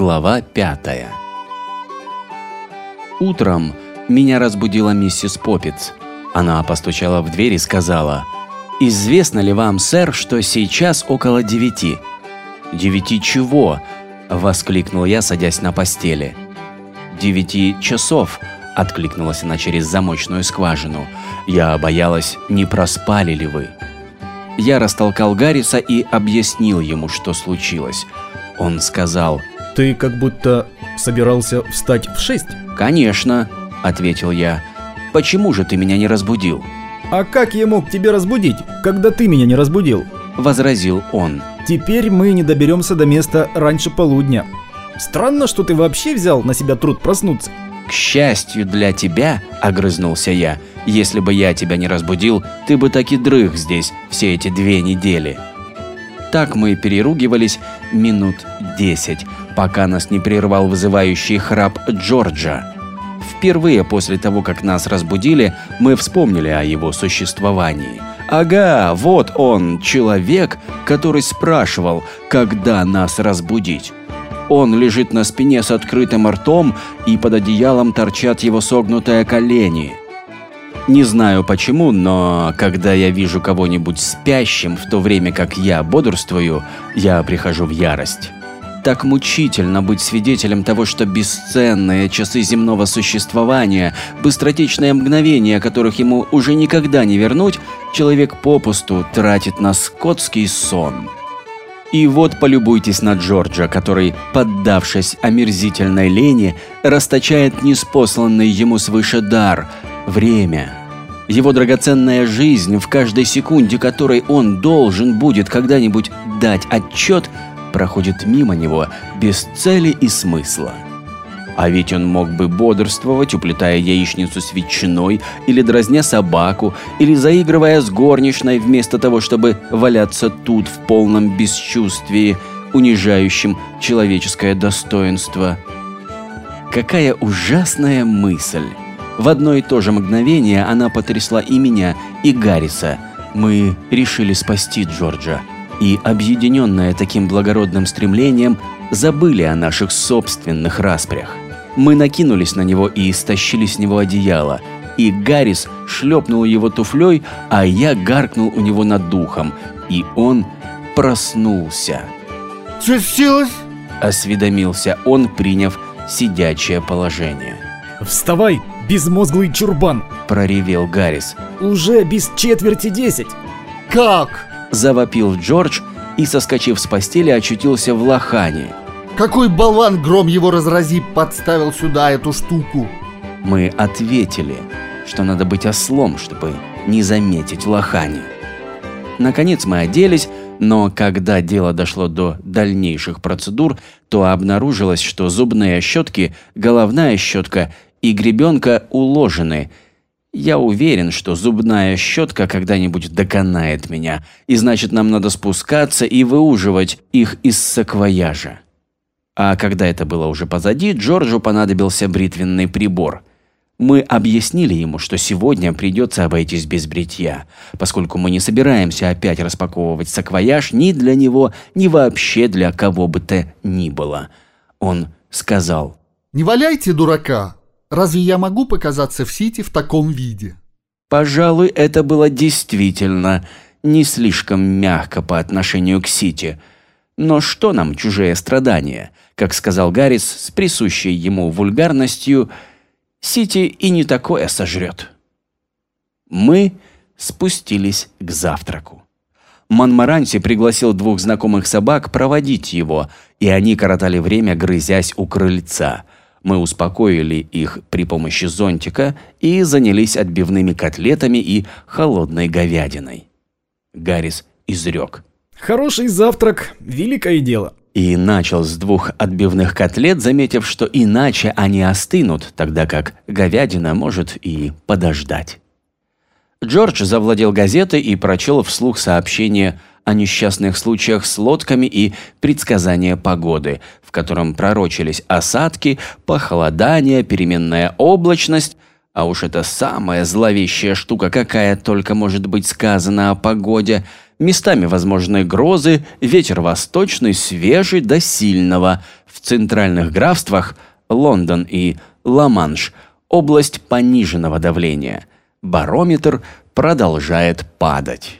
Глава пятая. Утром меня разбудила миссис Поппиц. Она постучала в дверь и сказала, «Известно ли вам, сэр, что сейчас около девяти?» «Девяти чего?» – воскликнул я, садясь на постели. «Девяти часов», – откликнулась она через замочную скважину. «Я боялась, не проспали ли вы?» Я растолкал Гарриса и объяснил ему, что случилось. Он сказал, Ты как будто собирался встать в шесть. «Конечно», – ответил я. «Почему же ты меня не разбудил?» А как я мог тебя разбудить, когда ты меня не разбудил? – возразил он. Теперь мы не доберемся до места раньше полудня. Странно, что ты вообще взял на себя труд проснуться. «К счастью для тебя», – огрызнулся я, – «если бы я тебя не разбудил, ты бы так и дрых здесь все эти две недели». Так мы переругивались минут десять, пока нас не прервал вызывающий храп Джорджа. Впервые после того, как нас разбудили, мы вспомнили о его существовании. Ага, вот он, человек, который спрашивал, когда нас разбудить. Он лежит на спине с открытым ртом, и под одеялом торчат его согнутые колени. Не знаю почему, но когда я вижу кого-нибудь спящим в то время, как я бодрствую, я прихожу в ярость. Так мучительно быть свидетелем того, что бесценные часы земного существования, быстротечные мгновения, которых ему уже никогда не вернуть, человек попусту тратит на скотский сон. И вот полюбуйтесь на Джорджа, который, поддавшись омерзительной лени, расточает неспосланный ему свыше дар – время. Его драгоценная жизнь, в каждой секунде которой он должен будет когда-нибудь дать отчет, проходит мимо него без цели и смысла. А ведь он мог бы бодрствовать, уплетая яичницу с ветчиной, или дразня собаку, или заигрывая с горничной, вместо того, чтобы валяться тут в полном бесчувствии, унижающем человеческое достоинство. Какая ужасная мысль! В одно и то же мгновение она потрясла и меня, и Гарриса. Мы решили спасти Джорджа. И, объединенная таким благородным стремлением, забыли о наших собственных распрях. Мы накинулись на него и стащили с него одеяло. И Гаррис шлепнул его туфлей, а я гаркнул у него над духом. И он проснулся. Что случилось? Осведомился он, приняв сидячее положение. Вставай, безмозглый чурбан. Проревел Гаррис. Уже без четверти десять. Как? Завопил Джордж и, соскочив с постели, очутился в лохане. Какой болван, гром его разрази, подставил сюда эту штуку? Мы ответили, что надо быть ослом, чтобы не заметить лохани. Наконец мы оделись, но когда дело дошло до дальнейших процедур, то обнаружилось, что зубные щетки, головная щетка и гребенка уложены. Я уверен, что зубная щетка когда-нибудь доконает меня, и значит нам надо спускаться и выуживать их из саквояжа. А когда это было уже позади, Джорджу понадобился бритвенный прибор. Мы объяснили ему, что сегодня придется обойтись без бритья, поскольку мы не собираемся опять распаковывать саквояж ни для него, ни вообще для кого бы то ни было. Он сказал, Не валяйте дурака. Разве я могу показаться в Сити в таком виде? Пожалуй, это было действительно не слишком мягко по отношению к Сити. Но что нам чужие страдания? Как сказал Гаррис с присущей ему вульгарностью, Сити и не такое сожрет. Мы спустились к завтраку. Монмаранси пригласил двух знакомых собак проводить его, и они коротали время, грызясь у крыльца. Мы успокоили их при помощи зонтика и занялись отбивными котлетами и холодной говядиной. Гаррис изрек. Хороший завтрак – великое дело. И начал с двух отбивных котлет, заметив, что иначе они остынут, тогда как говядина может и подождать. Джордж завладел газетой и прочел вслух сообщение о несчастных случаях с лодками и предсказания погоды, в котором пророчились осадки, похолодание, переменная облачность, а уж это самая зловещая штука, какая только может быть сказана о погоде, Местами возможны грозы, ветер восточный, свежий до сильного. В центральных графствах Лондон и Ла-Манш – область пониженного давления. Барометр продолжает падать.